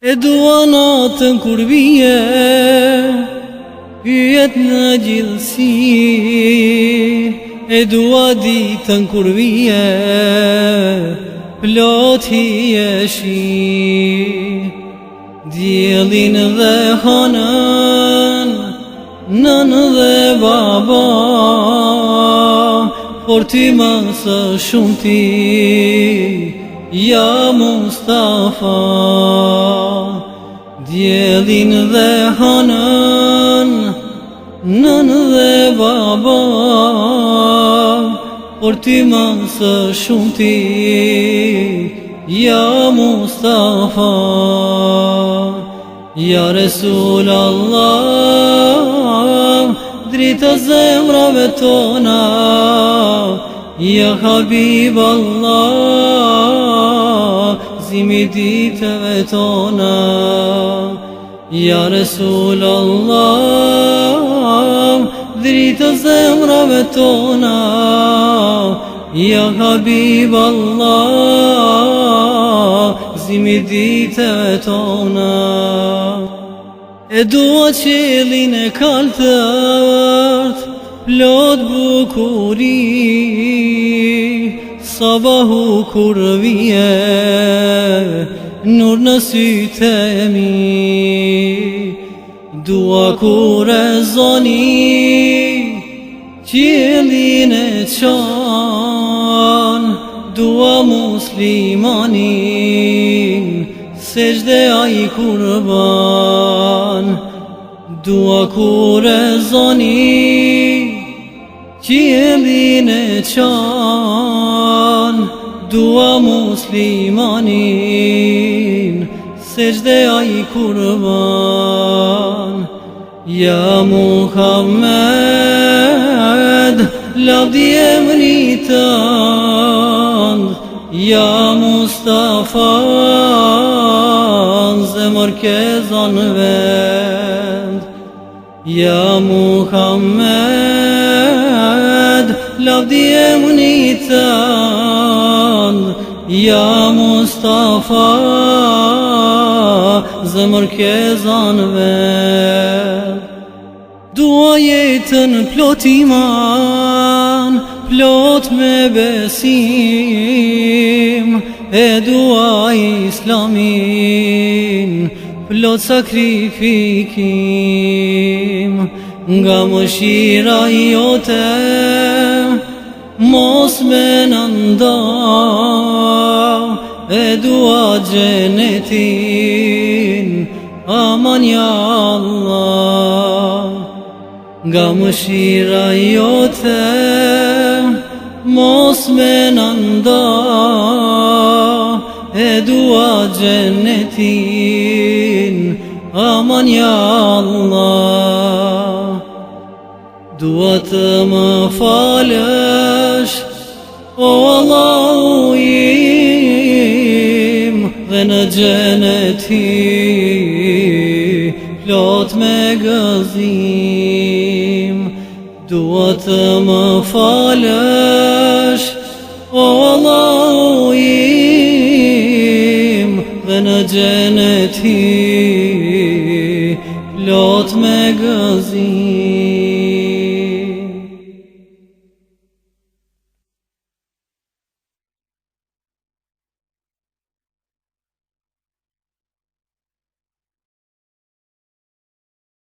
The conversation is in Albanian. E dua natën kur vije, pyet në gjithësi E dua ditën kur vije, Ploti e shi Djelin dhe hanën, nën dhe baba Por ti më së shumë ti, ja Mustafa djelin dhe hanën nën dhe baba por ti më së shumë ti ja Mustafa ja Resul Allah drita zemrave tona ja Habib Allah Zimë i ditëve tona Ja Resul Allah Dritë zemrave tona Ja Habib Allah Zimë i ditëve tona E dua qëllin e kalpët Plot bukurit Sabahu kurviye Nur sütemi dua kurezani ciline çan dua muslimanin secde ay kurban dua kurezani ciline çan dua muslimanin Sejde a i kurban Ja Muhammed Lavdi e mënitan Ja Mustafa Zemër ke zanë vend Ja Muhammed Lavdi e mënitan Ja Mustafa Zëmër ke zanëve Dua jetën plot iman Plot me besim E dua islamin Plot sakrifikim Nga më shira jote Mos me nëndan Edua cennetin Aman ya Allah Gam şirayotem Mosmenanda Edua cennetin Aman ya Allah Duatımı faleş O Allah Dhe në gjene ti plot me gëzim Dua të më falësh o la ujim Dhe në gjene ti plot me gëzim